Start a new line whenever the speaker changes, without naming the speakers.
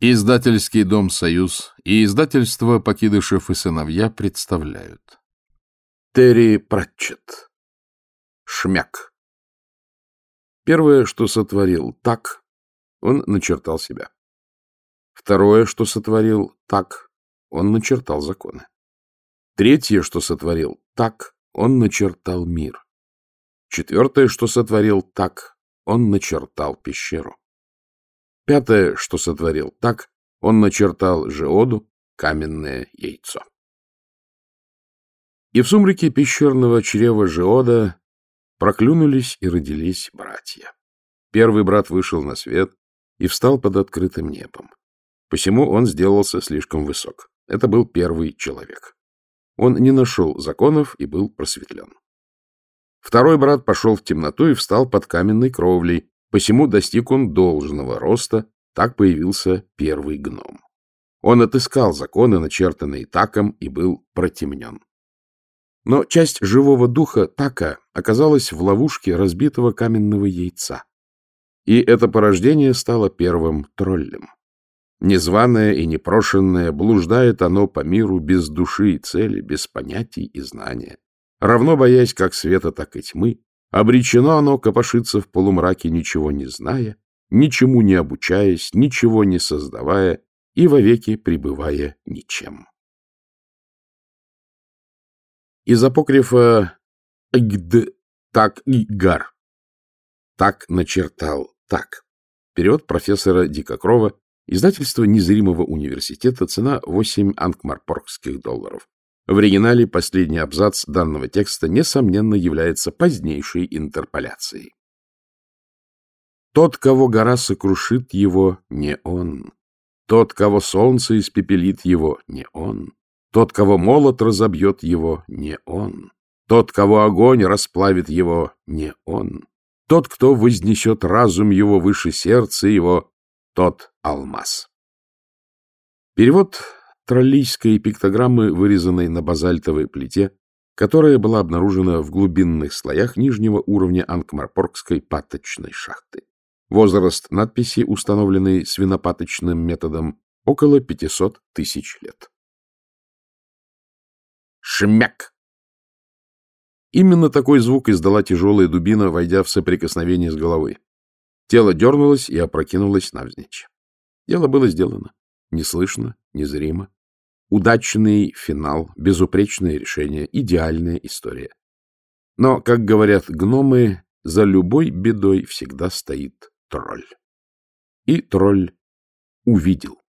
Издательский дом «Союз» и издательство «Покидышев и сыновья» представляют. Терри Пратчет. Шмяк. Первое, что сотворил так, он начертал себя. Второе, что сотворил так, он начертал законы. Третье, что сотворил так, он начертал мир. Четвертое, что сотворил так, он начертал пещеру. Пятое, что сотворил так, он начертал Жеоду каменное яйцо. И в сумраке пещерного чрева Жеода проклюнулись и родились братья. Первый брат вышел на свет и встал под открытым небом. Посему он сделался слишком высок. Это был первый человек. Он не нашел законов и был просветлен. Второй брат пошел в темноту и встал под каменной кровлей, Посему достиг он должного роста, так появился первый гном. Он отыскал законы, начертанные Таком, и был протемнен. Но часть живого духа Така оказалась в ловушке разбитого каменного яйца. И это порождение стало первым троллем. Незваное и непрошенное блуждает оно по миру без души и цели, без понятий и знания, равно боясь как света, так и тьмы, Обречено оно копошиться в полумраке, ничего не зная, ничему не обучаясь, ничего не создавая и вовеки пребывая ничем. Из апокрифа «гд» так и «гар» так начертал так. Перевод профессора Дикокрова, издательство Незримого университета, цена 8 анкмарпоргских долларов. В оригинале последний абзац данного текста, несомненно, является позднейшей интерполяцией. Тот, кого гора сокрушит его, не он. Тот, кого солнце испепелит его, не он. Тот, кого молот разобьет его, не он. Тот, кого огонь расплавит его, не он. Тот, кто вознесет разум его выше сердца его, тот алмаз. Перевод троллийской пиктограммы, вырезанной на базальтовой плите, которая была обнаружена в глубинных слоях нижнего уровня Анкмарпоргской паточной шахты. Возраст надписи, установленный свинопаточным методом, около 500 тысяч лет. Шмяк! Именно такой звук издала тяжелая дубина, войдя в соприкосновение с головой. Тело дернулось и опрокинулось навзничь. Дело было сделано. Неслышно, незримо, Удачный финал, безупречное решение, идеальная история. Но, как говорят гномы, за любой бедой всегда стоит тролль. И тролль увидел.